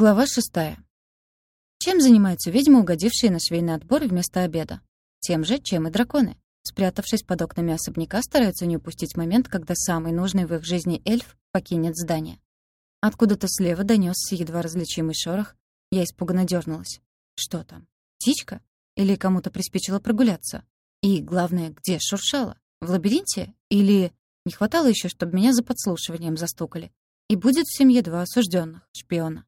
Глава шестая. Чем занимаются ведьмы, угодившие на швейный отбор вместо обеда? Тем же, чем и драконы. Спрятавшись под окнами особняка, стараются не упустить момент, когда самый нужный в их жизни эльф покинет здание. Откуда-то слева донёсся едва различимый шорох. Я испуганно дернулась. Что там? Птичка? Или кому-то приспичило прогуляться? И, главное, где шуршало? В лабиринте? Или... Не хватало еще, чтобы меня за подслушиванием застукали. И будет в семье два осужденных, шпиона.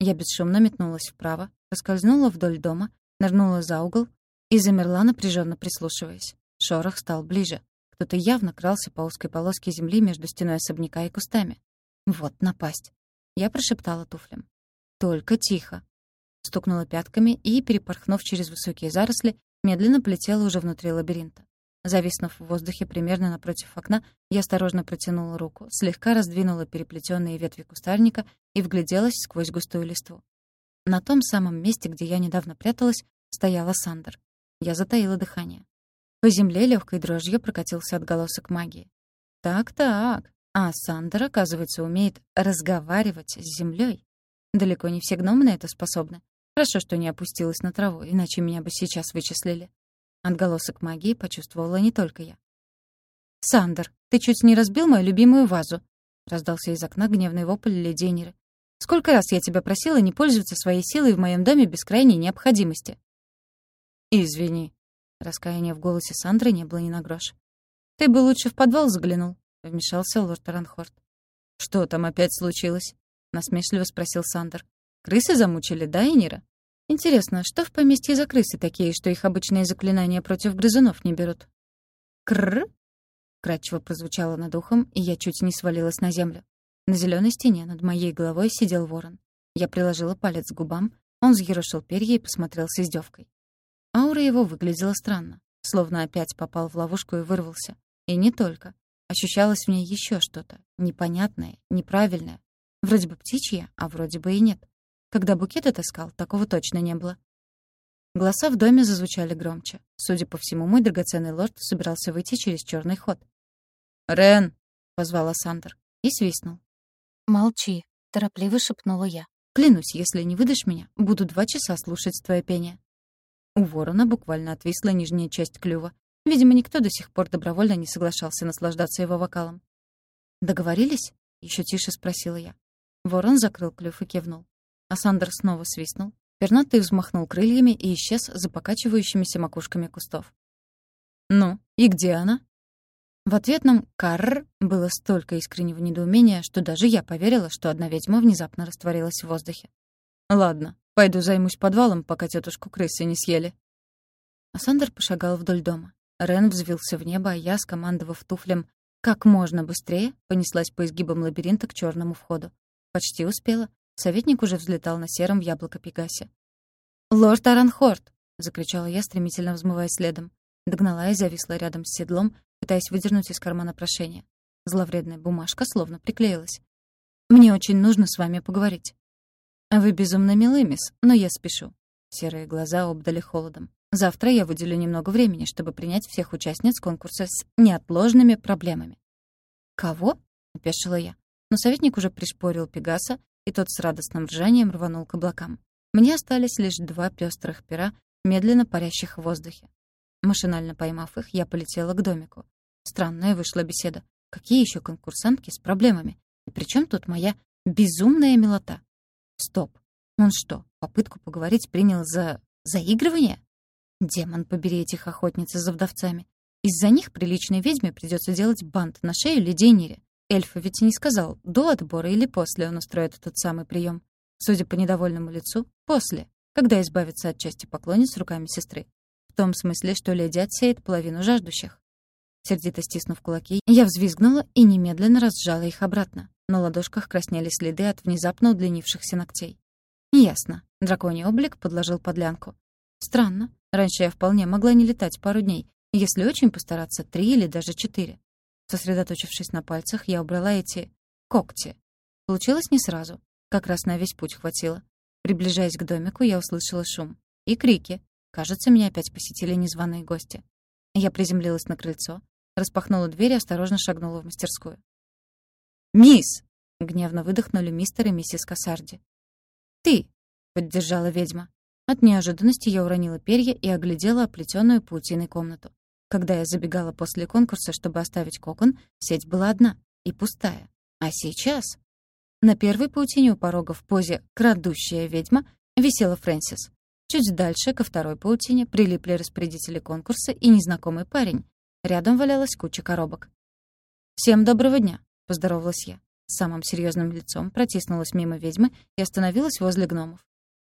Я бесшумно метнулась вправо, проскользнула вдоль дома, нырнула за угол и замерла, напряженно прислушиваясь. Шорох стал ближе. Кто-то явно крался по узкой полоске земли между стеной особняка и кустами. Вот напасть. Я прошептала туфлям. «Только тихо». Стукнула пятками и, перепорхнув через высокие заросли, медленно полетела уже внутри лабиринта. Зависнув в воздухе примерно напротив окна, я осторожно протянула руку, слегка раздвинула переплетенные ветви кустарника и вгляделась сквозь густую листву. На том самом месте, где я недавно пряталась, стояла Сандер. Я затаила дыхание. По земле легкой дрожью прокатился отголосок магии. Так-так, а Сандер, оказывается, умеет разговаривать с землей. Далеко не все гномы на это способны. Хорошо, что не опустилась на траву, иначе меня бы сейчас вычислили. Отголосок магии почувствовала не только я. «Сандер, ты чуть не разбил мою любимую вазу!» Раздался из окна гневный вопль леди «Сколько раз я тебя просила не пользоваться своей силой в моем доме без крайней необходимости?» «Извини». Раскаяния в голосе Сандры не было ни на грош. «Ты бы лучше в подвал заглянул», — вмешался лорд Ранхорд. «Что там опять случилось?» — насмешливо спросил Сандер. «Крысы замучили, да, Энира?» Интересно, что в поместье за крысы такие, что их обычные заклинания против грызунов не берут? Кррр? Кратчево прозвучало над ухом, и я чуть не свалилась на землю. На зеленой стене над моей головой сидел ворон. Я приложила палец к губам, он взъерошил перья и посмотрел с издевкой. Аура его выглядела странно, словно опять попал в ловушку и вырвался. И не только. Ощущалось в ней еще что-то, непонятное, неправильное. Вроде бы птичье, а вроде бы и нет. Когда букет отыскал, такого точно не было. Голоса в доме зазвучали громче. Судя по всему, мой драгоценный лорд собирался выйти через черный ход. «Рен!» — позвала Сандер и свистнул. «Молчи», — торопливо шепнула я. «Клянусь, если не выдашь меня, буду два часа слушать твое пение». У ворона буквально отвисла нижняя часть клюва. Видимо, никто до сих пор добровольно не соглашался наслаждаться его вокалом. «Договорились?» — еще тише спросила я. Ворон закрыл клюв и кивнул. А Сандер снова свистнул. Пернатый взмахнул крыльями и исчез за покачивающимися макушками кустов. «Ну, и где она?» В ответном «карр» было столько искреннего недоумения, что даже я поверила, что одна ведьма внезапно растворилась в воздухе. «Ладно, пойду займусь подвалом, пока тетушку крысы не съели». А пошагал вдоль дома. Рен взвился в небо, а я, скомандовав туфлям как можно быстрее, понеслась по изгибам лабиринта к черному входу. Почти успела. Советник уже взлетал на сером в яблоко Пегасе. «Лорд Аранхорд!» — закричала я, стремительно взмывая следом. Догнала и зависла рядом с седлом, пытаясь выдернуть из кармана прошение. Зловредная бумажка словно приклеилась. «Мне очень нужно с вами поговорить». «Вы безумно милы, мисс, но я спешу». Серые глаза обдали холодом. «Завтра я выделю немного времени, чтобы принять всех участниц конкурса с неотложными проблемами». «Кого?» — опешила я. Но советник уже пришпорил Пегаса, и тот с радостным ржанием рванул к облакам. Мне остались лишь два пестрых пера, медленно парящих в воздухе. Машинально поймав их, я полетела к домику. Странная вышла беседа. Какие еще конкурсантки с проблемами? И при тут моя безумная милота? Стоп. Он что, попытку поговорить принял за заигрывание? Демон, побери этих охотниц за вдовцами. Из-за них приличной ведьме придется делать бант на шею леди Эльф ведь не сказал, до отбора или после он устроит тот самый прием. Судя по недовольному лицу, после, когда избавится от части поклонниц руками сестры. В том смысле, что леди отсеет половину жаждущих. Сердито стиснув кулаки, я взвизгнула и немедленно разжала их обратно. На ладошках краснели следы от внезапно удлинившихся ногтей. Ясно. Драконий облик подложил подлянку. Странно. Раньше я вполне могла не летать пару дней, если очень постараться, три или даже четыре. Сосредоточившись на пальцах, я убрала эти когти. Получилось не сразу. Как раз на весь путь хватило. Приближаясь к домику, я услышала шум. И крики. Кажется, меня опять посетили незваные гости. Я приземлилась на крыльцо, распахнула дверь и осторожно шагнула в мастерскую. «Мисс!» — гневно выдохнули мистер и миссис Кассарди. ты!» — поддержала ведьма. От неожиданности я уронила перья и оглядела оплетенную паутиной комнату. Когда я забегала после конкурса, чтобы оставить кокон, сеть была одна и пустая. А сейчас... На первой паутине у порога в позе «крадущая ведьма» висела Фрэнсис. Чуть дальше, ко второй паутине, прилипли распорядители конкурса и незнакомый парень. Рядом валялась куча коробок. «Всем доброго дня», — поздоровалась я. Самым серьезным лицом протиснулась мимо ведьмы и остановилась возле гномов.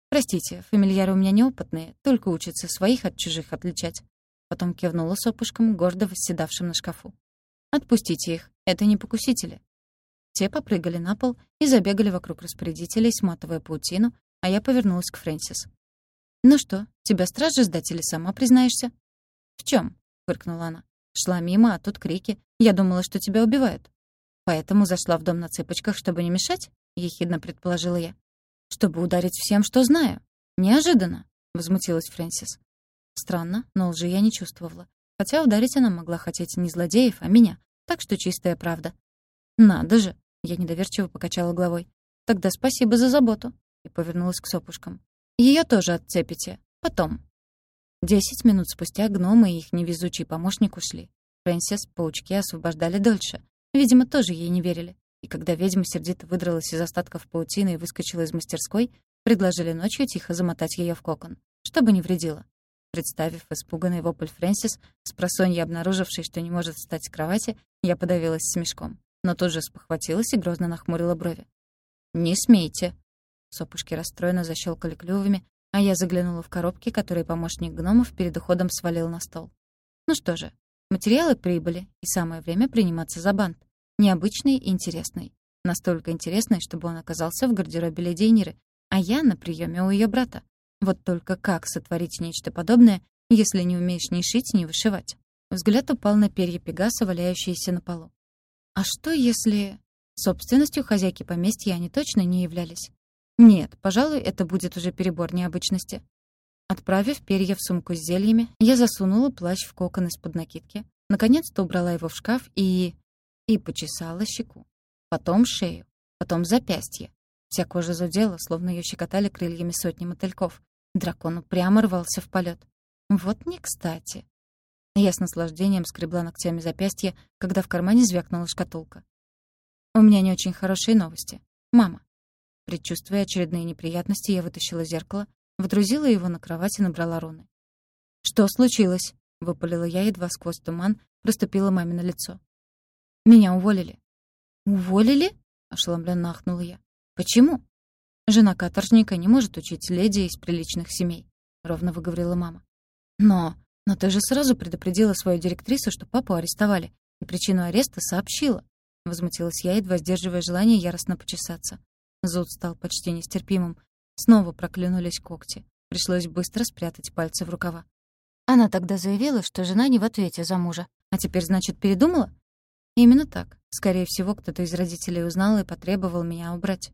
«Простите, фамильяры у меня неопытные, только учатся своих от чужих отличать». Потом кивнула сопушком, гордо восседавшим на шкафу. «Отпустите их, это не покусители». Те попрыгали на пол и забегали вокруг распорядителей, сматывая паутину, а я повернулась к Фрэнсис. «Ну что, тебя стражи сдать или сама признаешься?» «В чем? фыркнула она. «Шла мимо, а тут крики. Я думала, что тебя убивают». «Поэтому зашла в дом на цыпочках, чтобы не мешать?» — ехидно предположила я. «Чтобы ударить всем, что знаю. Неожиданно», — возмутилась Фрэнсис. Странно, но лжи я не чувствовала. Хотя ударить она могла хотеть не злодеев, а меня. Так что чистая правда. «Надо же!» — я недоверчиво покачала головой. «Тогда спасибо за заботу», — и повернулась к сопушкам. Ее тоже отцепите. Потом». Десять минут спустя гномы и их невезучий помощник ушли. Фрэнсис паучки освобождали дольше. Видимо, тоже ей не верили. И когда ведьма сердито выдралась из остатков паутины и выскочила из мастерской, предложили ночью тихо замотать ее в кокон, чтобы не вредило. Представив испуганный вопль Фрэнсис, с просонья обнаружившей, что не может встать с кровати, я подавилась смешком, но тут же спохватилась и грозно нахмурила брови. «Не смейте!» Сопушки расстроенно защелкали клювами, а я заглянула в коробки, которые помощник гномов перед уходом свалил на стол. Ну что же, материалы прибыли, и самое время приниматься за бант. Необычный и интересный. Настолько интересный, чтобы он оказался в гардеробе леди Эниры, а я на приеме у ее брата. Вот только как сотворить нечто подобное, если не умеешь ни шить, ни вышивать? Взгляд упал на перья Пегаса, валяющиеся на полу. А что если... Собственностью хозяйки поместья они точно не являлись. Нет, пожалуй, это будет уже перебор необычности. Отправив перья в сумку с зельями, я засунула плащ в кокон из-под накидки, наконец-то убрала его в шкаф и... и почесала щеку. Потом шею, потом запястье. Вся кожа зудела, словно ее щекотали крыльями сотни мотыльков. Дракон упрямо рвался в полет. Вот не кстати. Я с наслаждением скребла ногтями запястье, когда в кармане звякнула шкатулка. У меня не очень хорошие новости. Мама. Предчувствуя очередные неприятности, я вытащила зеркало, вдрузила его на кровать и набрала руны. «Что случилось?» — выпалила я, едва сквозь туман проступило мамино лицо. «Меня уволили». «Уволили?» — ошеломленно ахнула я. «Почему?» «Жена каторжника не может учить леди из приличных семей», — ровно выговорила мама. «Но... но ты же сразу предупредила свою директрису, что папу арестовали, и причину ареста сообщила», — возмутилась я, едва сдерживая желание яростно почесаться. Зуд стал почти нестерпимым. Снова проклюнулись когти. Пришлось быстро спрятать пальцы в рукава. Она тогда заявила, что жена не в ответе за мужа. А теперь, значит, передумала? Именно так. Скорее всего, кто-то из родителей узнал и потребовал меня убрать.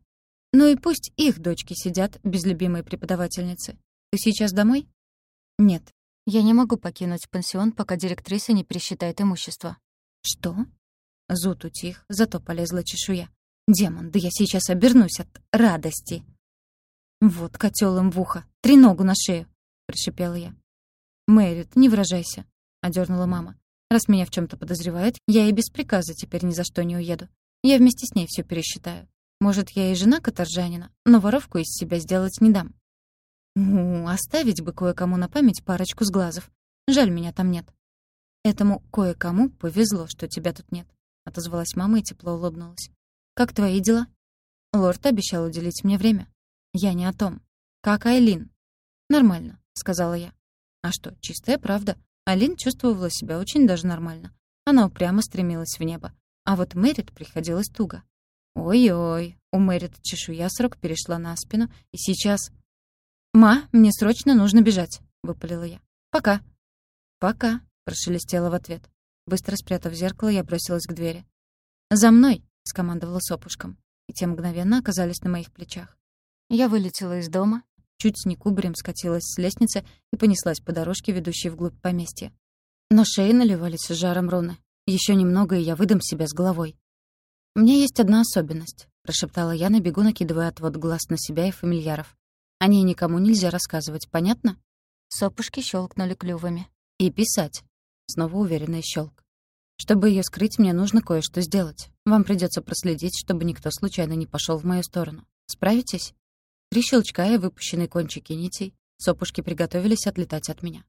Ну и пусть их дочки сидят без любимой преподавательницы. Ты сейчас домой? Нет. Я не могу покинуть пансион, пока директриса не пересчитает имущество. Что? Зуд утих, зато полезла чешуя. Демон, да я сейчас обернусь от радости. Вот котел им в ухо, треногу на шею, прошипела я. Мэрит, не выражайся, одернула мама. Раз меня в чем то подозревают, я и без приказа теперь ни за что не уеду. Я вместе с ней все пересчитаю. Может, я и жена каторжанина, но воровку из себя сделать не дам. У, оставить бы кое-кому на память парочку сглазов. Жаль, меня там нет. Этому кое-кому повезло, что тебя тут нет, отозвалась мама и тепло улыбнулась. «Как твои дела?» Лорд обещал уделить мне время. «Я не о том. Как Айлин?» «Нормально», — сказала я. А что, чистая правда. Айлин чувствовала себя очень даже нормально. Она упрямо стремилась в небо. А вот Мэрит приходилось туго. Ой-ой, у Мэрит чешуя срок перешла на спину, и сейчас... «Ма, мне срочно нужно бежать», — выпалила я. «Пока». «Пока», — прошелестела в ответ. Быстро спрятав зеркало, я бросилась к двери. «За мной!» — скомандовала сопушком. И те мгновенно оказались на моих плечах. Я вылетела из дома, чуть не кубарем скатилась с лестницы и понеслась по дорожке, ведущей вглубь поместья. На шее наливались жаром руны. Еще немного, и я выдам себя с головой. «У меня есть одна особенность», — прошептала я на бегу, накидывая отвод глаз на себя и фамильяров. «О ней никому нельзя рассказывать, понятно?» Сопушки щелкнули клювами. «И писать». Снова уверенный щелк. «Чтобы ее скрыть, мне нужно кое-что сделать. Вам придется проследить, чтобы никто случайно не пошел в мою сторону. Справитесь?» Три щелчка и выпущенные кончики нитей. Сопушки приготовились отлетать от меня.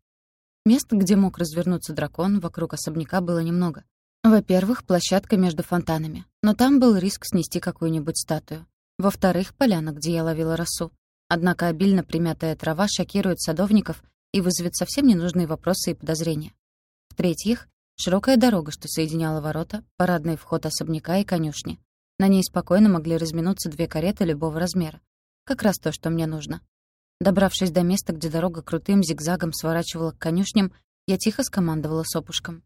Мест, где мог развернуться дракон, вокруг особняка было немного. Во-первых, площадка между фонтанами, но там был риск снести какую-нибудь статую. Во-вторых, поляна, где я ловила росу. Однако обильно примятая трава шокирует садовников и вызовет совсем ненужные вопросы и подозрения. В-третьих, широкая дорога, что соединяла ворота, парадный вход особняка и конюшни. На ней спокойно могли разминуться две кареты любого размера. Как раз то, что мне нужно. Добравшись до места, где дорога крутым зигзагом сворачивала к конюшням, я тихо скомандовала сопушком.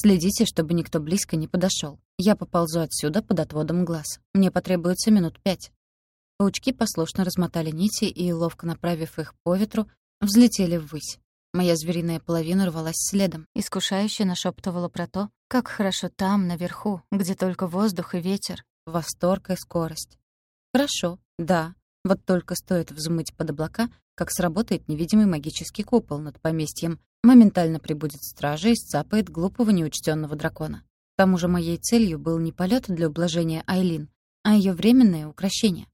«Следите, чтобы никто близко не подошел. Я поползу отсюда под отводом глаз. Мне потребуется минут пять». Паучки послушно размотали нити и, ловко направив их по ветру, взлетели ввысь. Моя звериная половина рвалась следом, искушающе нашептывала про то, как хорошо там, наверху, где только воздух и ветер, восторг и скорость. Хорошо, да, вот только стоит взмыть под облака, как сработает невидимый магический купол над поместьем, моментально прибудет стража и сцапает глупого неучтенного дракона. К тому же моей целью был не полет для ублажения Айлин, а ее временное украшение.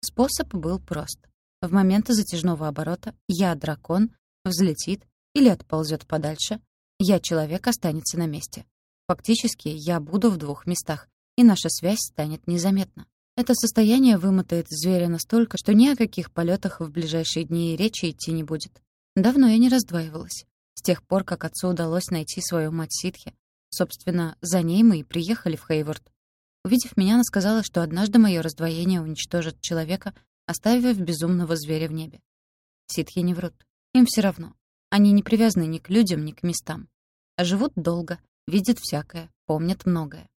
Способ был прост. В момент затяжного оборота я, дракон, взлетит или отползет подальше, я, человек, останется на месте. Фактически, я буду в двух местах, и наша связь станет незаметна. Это состояние вымотает зверя настолько, что ни о каких полетах в ближайшие дни речи идти не будет. Давно я не раздваивалась. С тех пор, как отцу удалось найти свою мать ситхи. Собственно, за ней мы и приехали в Хейворд. Увидев меня, она сказала, что однажды мое раздвоение уничтожит человека, оставив безумного зверя в небе. Ситхи не врут. Им все равно. Они не привязаны ни к людям, ни к местам. А живут долго, видят всякое, помнят многое.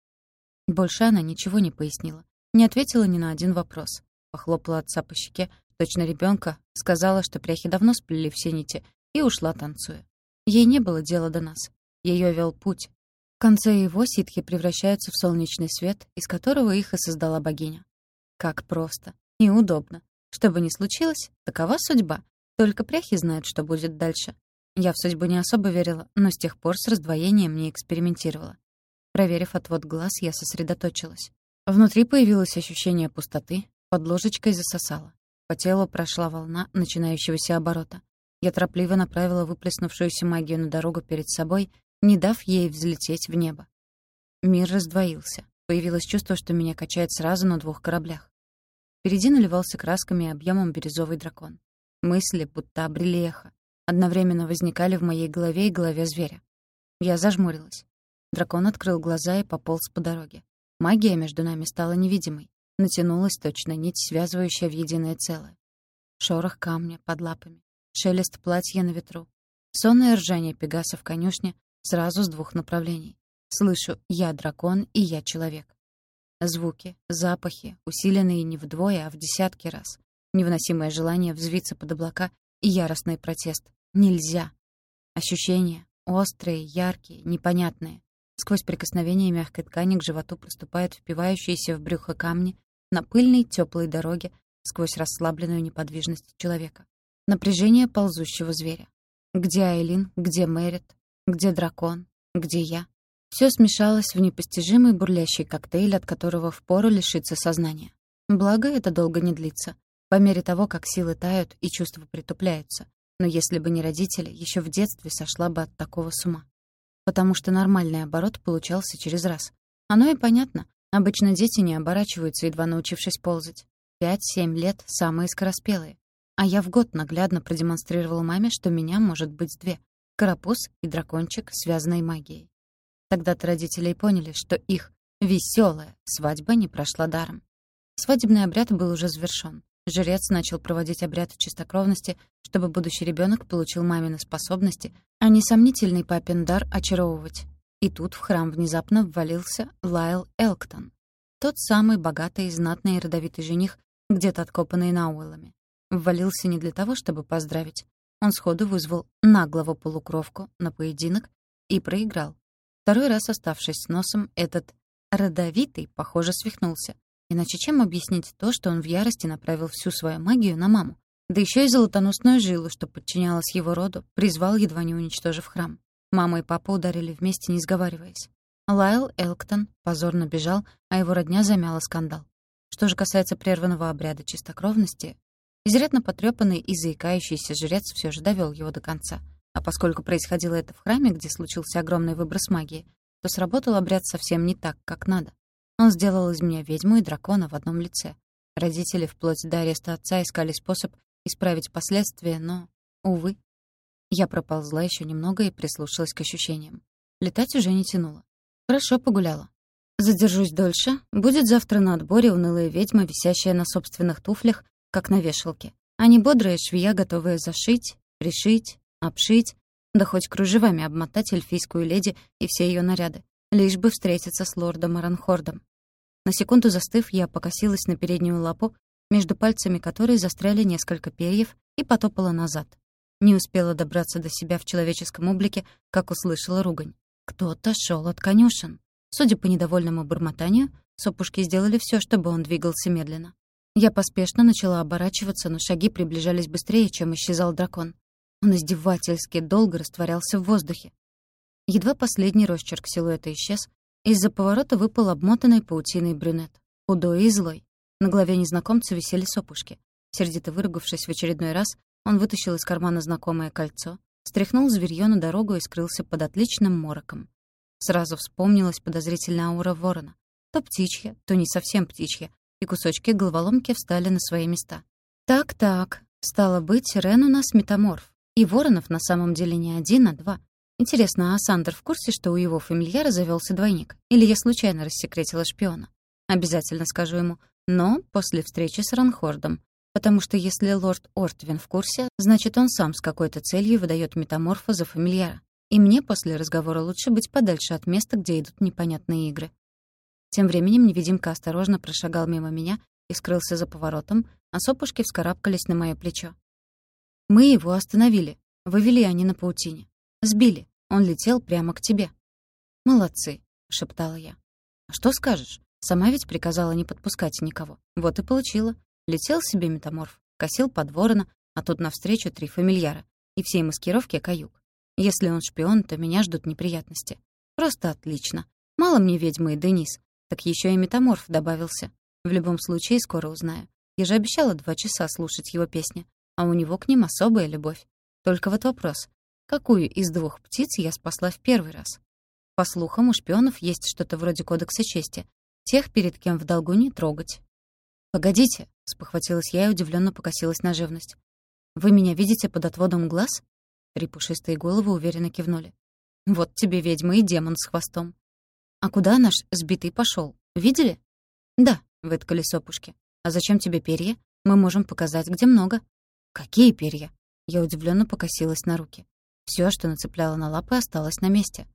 Больше она ничего не пояснила, не ответила ни на один вопрос. Похлопала отца по щеке, точно ребенка, сказала, что пряхи давно сплели все нити, и ушла, танцуя. Ей не было дела до нас. Ее вел путь. В конце его ситхи превращаются в солнечный свет, из которого их и создала богиня. Как просто. И удобно. Что бы ни случилось, такова судьба. Только пряхи знают, что будет дальше. Я в судьбу не особо верила, но с тех пор с раздвоением не экспериментировала. Проверив отвод глаз, я сосредоточилась. Внутри появилось ощущение пустоты, под ложечкой засосало. По телу прошла волна начинающегося оборота. Я торопливо направила выплеснувшуюся магию на дорогу перед собой, не дав ей взлететь в небо. Мир раздвоился. Появилось чувство, что меня качает сразу на двух кораблях. Впереди наливался красками и объемом бирюзовый дракон. Мысли будто обрели эхо. Одновременно возникали в моей голове и голове зверя. Я зажмурилась. Дракон открыл глаза и пополз по дороге. Магия между нами стала невидимой. Натянулась точно нить, связывающая в единое целое. Шорох камня под лапами, шелест платья на ветру, сонное ржание пегаса в конюшне сразу с двух направлений. Слышу «я дракон» и «я человек». Звуки, запахи, усиленные не вдвое, а в десятки раз. Невыносимое желание взвиться под облака и яростный протест. Нельзя. Ощущения, острые, яркие, непонятные. Сквозь прикосновение мягкой ткани к животу проступают впивающиеся в брюхо камни на пыльной теплой дороге сквозь расслабленную неподвижность человека. Напряжение ползущего зверя. Где Айлин, где Мэрит, где дракон, где я? Все смешалось в непостижимый бурлящий коктейль, от которого впору лишиться сознания. Благо, это долго не длится. По мере того, как силы тают и чувства притупляются. Но если бы не родители, еще в детстве сошла бы от такого с ума потому что нормальный оборот получался через раз. Оно и понятно. Обычно дети не оборачиваются, едва научившись ползать. Пять-семь лет — самые скороспелые. А я в год наглядно продемонстрировала маме, что меня может быть две — карапуз и дракончик, связанные магией. Тогда-то родители и поняли, что их веселая свадьба не прошла даром. Свадебный обряд был уже завершён. Жрец начал проводить обряд чистокровности, чтобы будущий ребенок получил мамины способности, а не сомнительный папин дар очаровывать. И тут в храм внезапно ввалился Лайл Элктон. Тот самый богатый, знатный и родовитый жених, где-то откопанный Науэллами. Ввалился не для того, чтобы поздравить. Он сходу вызвал наглого полукровку на поединок и проиграл. Второй раз, оставшись с носом, этот Родовитый, похоже, свихнулся. Иначе чем объяснить то, что он в ярости направил всю свою магию на маму? Да еще и золотоносную жилу, что подчинялась его роду, призвал, едва не уничтожив храм. Мама и папа ударили вместе, не сговариваясь. Лайл Элктон позорно бежал, а его родня замяла скандал. Что же касается прерванного обряда чистокровности, изрядно потрепанный и заикающийся жрец все же довел его до конца. А поскольку происходило это в храме, где случился огромный выброс магии, то сработал обряд совсем не так, как надо. Он сделал из меня ведьму и дракона в одном лице. Родители вплоть до ареста отца искали способ исправить последствия, но, увы. Я проползла еще немного и прислушалась к ощущениям. Летать уже не тянуло. Хорошо погуляла. Задержусь дольше. Будет завтра на отборе унылая ведьма, висящая на собственных туфлях, как на вешалке. Не бодрая швея, готовая зашить, пришить, обшить, да хоть кружевами обмотать эльфийскую леди и все ее наряды, лишь бы встретиться с лордом Аранхордом. На секунду застыв, я покосилась на переднюю лапу, между пальцами которой застряли несколько перьев, и потопала назад. Не успела добраться до себя в человеческом облике, как услышала ругань. Кто-то шел от конюшен. Судя по недовольному бормотанию, сопушки сделали все, чтобы он двигался медленно. Я поспешно начала оборачиваться, но шаги приближались быстрее, чем исчезал дракон. Он издевательски долго растворялся в воздухе. Едва последний росчерк силуэта исчез, из-за поворота выпал обмотанный паутиной брюнет, худой и злой. На голове незнакомца висели сопушки. Сердито выругавшись в очередной раз, он вытащил из кармана знакомое кольцо, стряхнул зверьё на дорогу и скрылся под отличным мороком. Сразу вспомнилась подозрительная аура ворона. То птичья, то не совсем птичья, и кусочки головоломки встали на свои места. Так-так, стало быть, Рен у нас метаморф. И воронов на самом деле не один, а два. Интересно, а Сандер в курсе, что у его фамильяра завелся двойник? Или я случайно рассекретила шпиона? Обязательно скажу ему, но после встречи с Ранхордом. Потому что если лорд Ортвин в курсе, значит, он сам с какой-то целью выдает метаморфа за фамильяра. И мне после разговора лучше быть подальше от места, где идут непонятные игры. Тем временем невидимка осторожно прошагал мимо меня и скрылся за поворотом, а сопушки вскарабкались на моё плечо. Мы его остановили. Вывели они на паутине. Сбили. Он летел прямо к тебе. «Молодцы», — шептала я. «А «Что скажешь? Сама ведь приказала не подпускать никого. Вот и получила. Летел себе метаморф, косил под ворона, а тут навстречу три фамильяра. И всей маскировки каюк. Если он шпион, то меня ждут неприятности. Просто отлично. Мало мне ведьмы и Денис, так еще и метаморф добавился. В любом случае, скоро узнаю. Я же обещала два часа слушать его песни а у него к ним особая любовь. Только вот вопрос, какую из двух птиц я спасла в первый раз? По слухам, у шпионов есть что-то вроде кодекса чести. Тех, перед кем в долгу не трогать. «Погодите», — спохватилась я и удивленно покосилась на живность. «Вы меня видите под отводом глаз?» Три пушистые головы уверенно кивнули. «Вот тебе ведьма и демон с хвостом». «А куда наш сбитый пошел? Видели?» «Да», — выткали сопушки. «А зачем тебе перья? Мы можем показать, где много». «Какие перья?» Я удивленно покосилась на руки. Все, что нацепляло на лапы, осталось на месте.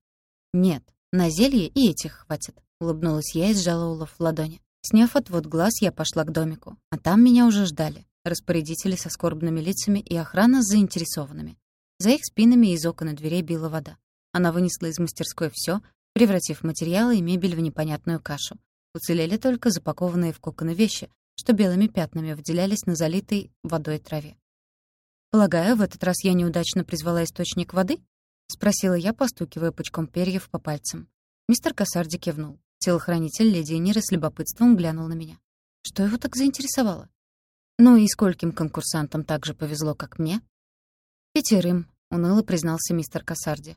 «Нет, на зелье и этих хватит», — улыбнулась я и сжала улов в ладони. Сняв отвод глаз, я пошла к домику. А там меня уже ждали. Распорядители со скорбными лицами и охрана с заинтересованными. За их спинами из окон и дверей била вода. Она вынесла из мастерской все, превратив материалы и мебель в непонятную кашу. Уцелели только запакованные в коконы вещи, что белыми пятнами выделялись на залитой водой траве. «Полагаю, в этот раз я неудачно призвала источник воды?» — спросила я, постукивая пучком перьев по пальцам. Мистер Кассарди кивнул. Телохранитель леди Ниры с любопытством глянул на меня. Что его так заинтересовало? Ну и скольким конкурсантам так же повезло, как мне? Пятерым, уныло признался мистер Кассарди.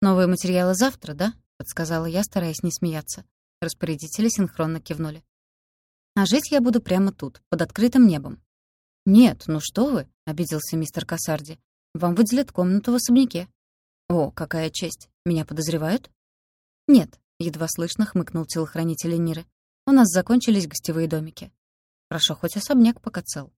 Новые материалы завтра, да? Подсказала я, стараясь не смеяться. Распорядители синхронно кивнули. А жить я буду прямо тут, под открытым небом. «Нет, ну что вы!» — обиделся мистер Кассарди. «Вам выделят комнату в особняке». «О, какая честь! Меня подозревают?» «Нет», — едва слышно хмыкнул телохранитель Ниры. «У нас закончились гостевые домики. Хорошо, хоть особняк пока цел».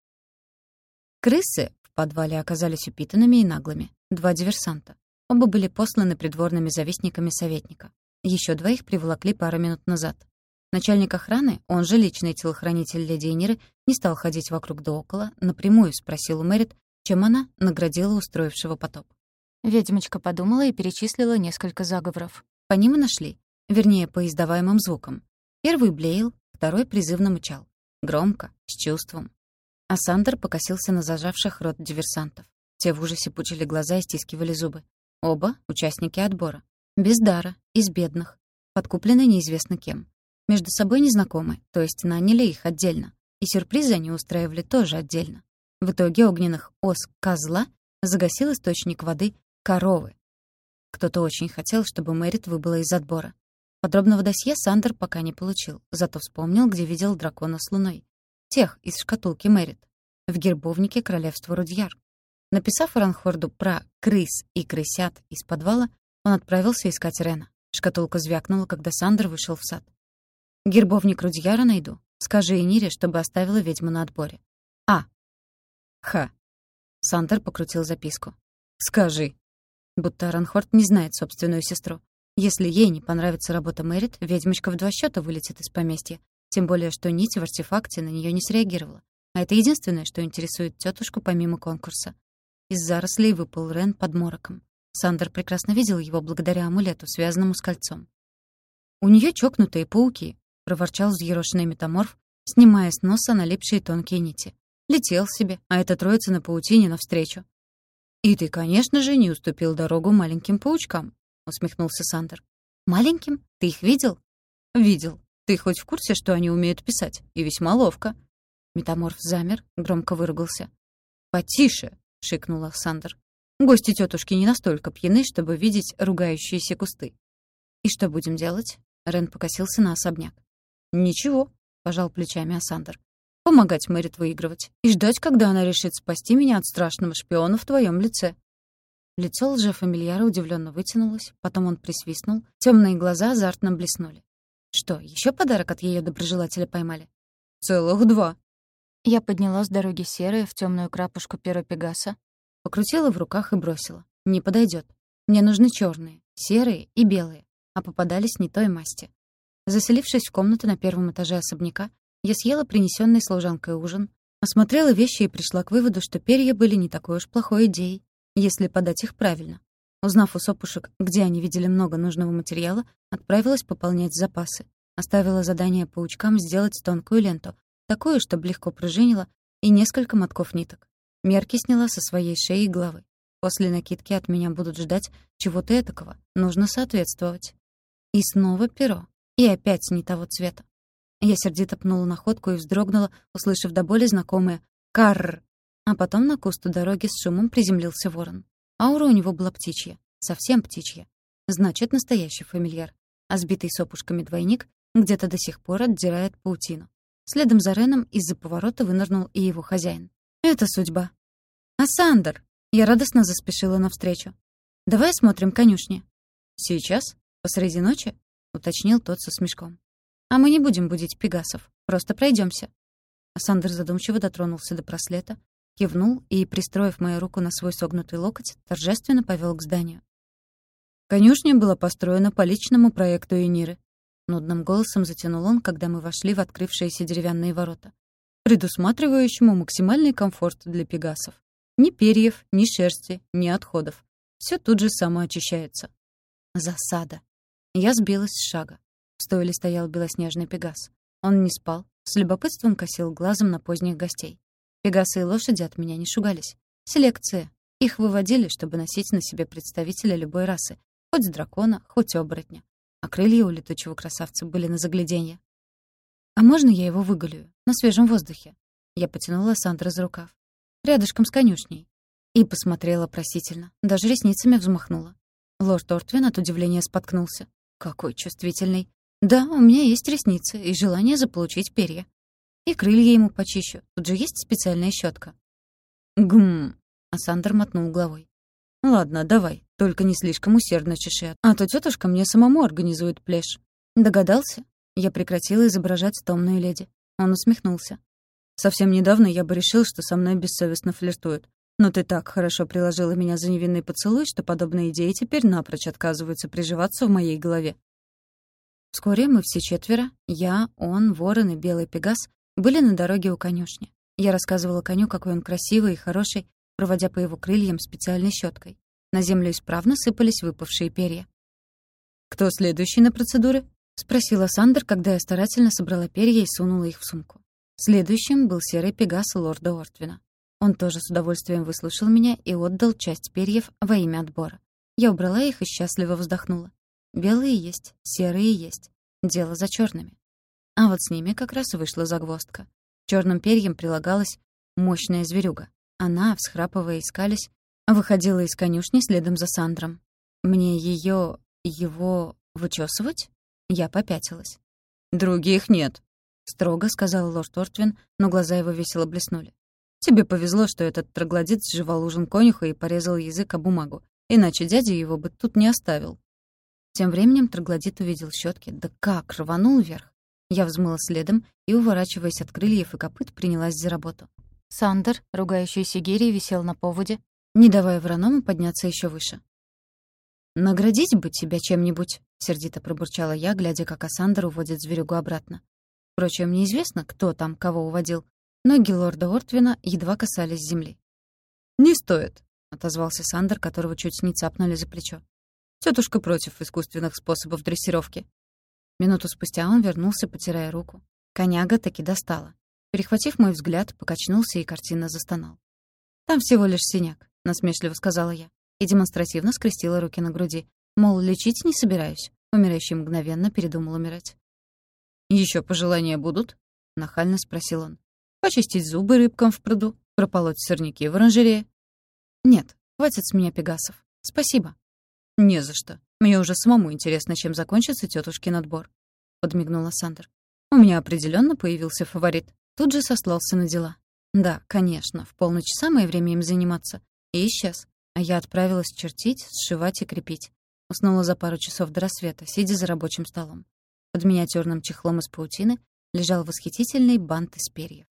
Крысы в подвале оказались упитанными и наглыми. Два диверсанта. Оба были посланы придворными завистниками советника. Еще двоих приволокли пару минут назад. Начальник охраны, он же личный телохранитель леди Эниры, не стал ходить вокруг да около, напрямую спросил у Мэрит, чем она наградила устроившего потоп. Ведьмочка подумала и перечислила несколько заговоров. По ним и нашли. вернее, по издаваемым звукам. Первый блеял, второй призывно мычал. Громко, с чувством. А Сандер покосился на зажавших рот диверсантов. Те в ужасе пучили глаза и стискивали зубы. Оба — участники отбора. Без дара, из бедных. Подкуплены неизвестно кем. Между собой незнакомы, то есть наняли их отдельно. И сюрпризы они устраивали тоже отдельно. В итоге огненных ос козла загасил источник воды коровы. Кто-то очень хотел, чтобы Мэрит выбыла из отбора. Подробного досье Сандер пока не получил, зато вспомнил, где видел дракона с луной. Тех из шкатулки Мэрит. В гербовнике королевства Рудьяр. Написав Ранхорду про крыс и крысят из подвала, он отправился искать Рена. Шкатулка звякнула, когда Сандер вышел в сад. «Гербовник Рудьяра найду. Скажи Энире, чтобы оставила ведьму на отборе». «А». «Ха». Сандер покрутил записку. «Скажи». Будто Ранхорд не знает собственную сестру. Если ей не понравится работа Мэрит, ведьмочка в два счета вылетит из поместья. Тем более, что нить в артефакте на нее не среагировала. А это единственное, что интересует тетушку помимо конкурса. Из зарослей выпал Рен под мороком. Сандер прекрасно видел его благодаря амулету, связанному с кольцом. «У нее чокнутые пауки», — проворчал взъерошенный метаморф, снимая с носа налипшие тонкие нити. Летел себе, а эта троица на паутине навстречу. «И ты, конечно же, не уступил дорогу маленьким паучкам», — усмехнулся Сандер. «Маленьким? Ты их видел?» «Видел. Ты хоть в курсе, что они умеют писать? И весьма ловко». Метаморф замер, громко выругался. «Потише!» — шикнул Сандер. «Гости тетушки не настолько пьяны, чтобы видеть ругающиеся кусты». «И что будем делать?» — Рен покосился на особняк. «Ничего», — пожал плечами Асандер. «Помогать Мэрит выигрывать и ждать, когда она решит спасти меня от страшного шпиона в твоем лице». Лицо лже-фамильяра удивленно вытянулось, потом он присвистнул, темные глаза азартно блеснули. «Что, еще подарок от ее доброжелателя поймали?» «Целых два», я подняла с дороги серое в темную крапушку перо Пегаса, покрутила в руках и бросила. Не подойдет. Мне нужны черные, серые и белые, а попадались не той масти. Заселившись в комнату на первом этаже особняка, я съела принесенный служанкой ужин, осмотрела вещи и пришла к выводу, что перья были не такой уж плохой идеей, если подать их правильно. Узнав у сопушек, где они видели много нужного материала, отправилась пополнять запасы. Оставила задание паучкам сделать тонкую ленту, Такую, чтобы легко пружинила, и несколько мотков ниток. Мерки сняла со своей шеи и головы. После накидки от меня будут ждать чего-то этакого. Нужно соответствовать. И снова перо. И опять не того цвета. Я сердито пнула находку и вздрогнула, услышав до боли знакомое «карр». А потом на куст у дороги с шумом приземлился ворон. Аура у него была птичья. Совсем птичья. Значит, настоящий фамильяр. А сбитый сопушками двойник где-то до сих пор отдирает паутину. Следом за Реном из-за поворота вынырнул и его хозяин. «Это судьба». «Асандр!» Я радостно заспешила навстречу. «Давай осмотрим конюшни». «Сейчас? Посреди ночи?» — уточнил тот со смешком. «А мы не будем будить пегасов. Просто пройдемся. Асандр задумчиво дотронулся до браслета, кивнул и, пристроив мою руку на свой согнутый локоть, торжественно повел к зданию. Конюшня была построена по личному проекту Эниры. Нудным голосом затянул он, когда мы вошли в открывшиеся деревянные ворота. Предусматривающему максимальный комфорт для пегасов. Ни перьев, ни шерсти, ни отходов. Все тут же самоочищается. Засада. Я сбилась с шага. В стойле стоял белоснежный пегас. Он не спал, с любопытством косил глазом на поздних гостей. Пегасы и лошади от меня не шугались. Селекция. Их выводили, чтобы носить на себе представителя любой расы. Хоть дракона, хоть оборотня а крылья у летучего красавца были на загляденье. «А можно я его выголю? На свежем воздухе?» Я потянула Сандра за рукав. Рядышком с конюшней. И посмотрела просительно. Даже ресницами взмахнула. Лорд Ортвин от удивления споткнулся. «Какой чувствительный!» «Да, у меня есть ресницы и желание заполучить перья. И крылья ему почищу. Тут же есть специальная щетка. «Гм!» А Сандер мотнул головой. «Ладно, давай. Только не слишком усердно чеши, а то тетушка мне самому организует пляж. Догадался? Я прекратила изображать томную леди. Он усмехнулся. Совсем недавно я бы решил, что со мной бессовестно флиртуют. Но ты так хорошо приложила меня за невинный поцелуй, что подобные идеи теперь напрочь отказываются приживаться в моей голове. Вскоре мы все четверо, я, он, ворон и белый пегас, были на дороге у конюшни. Я рассказывала коню, какой он красивый и хороший, проводя по его крыльям специальной щеткой. На землю исправно сыпались выпавшие перья. «Кто следующий на процедуры?» — спросила Сандер, когда я старательно собрала перья и сунула их в сумку. Следующим был серый пегас лорда Ортвина. Он тоже с удовольствием выслушал меня и отдал часть перьев во имя отбора. Я убрала их и счастливо вздохнула. Белые есть, серые есть. Дело за черными. А вот с ними как раз вышла загвоздка. Черным перьям прилагалась мощная зверюга. Она, всхрапывая и скались, выходила из конюшни следом за Сандром. Мне ее, его вычесывать? Я попятилась. «Других нет», — строго сказал лорд Ортвин, но глаза его весело блеснули. «Тебе повезло, что этот троглодит сживал ужин конюха и порезал язык о бумагу, иначе дядя его бы тут не оставил». Тем временем троглодит увидел щетки, да как рванул вверх. Я взмыла следом и, уворачиваясь от крыльев и копыт, принялась за работу. Сандер, ругающийся Гири, висел на поводе, не давая Враному подняться еще выше. «Наградить бы тебя чем-нибудь», — сердито пробурчала я, глядя, как Асандер уводит зверюгу обратно. Впрочем, неизвестно, кто там кого уводил. Ноги лорда Ортвина едва касались земли. «Не стоит», — отозвался Сандер, которого чуть не цапнули за плечо. Тетушка против искусственных способов дрессировки». Минуту спустя он вернулся, потирая руку. Коняга таки достала. Перехватив мой взгляд, покачнулся и картинно застонал. «Там всего лишь синяк», — насмешливо сказала я и демонстративно скрестила руки на груди. Мол, лечить не собираюсь. Умирающий мгновенно передумал умирать. Еще пожелания будут?» — нахально спросил он. «Почистить зубы рыбкам в пруду? Прополоть сорняки в оранжерее?» «Нет, хватит с меня пегасов. Спасибо». «Не за что. Мне уже самому интересно, чем закончится тетушкин отбор», — подмигнула Сандер. «У меня определенно появился фаворит. Тут же сослался на дела. Да, конечно, в полночь самое время им заниматься. И исчез. А я отправилась чертить, сшивать и крепить. Уснула за пару часов до рассвета, сидя за рабочим столом. Под миниатюрным чехлом из паутины лежал восхитительный бант из перьев.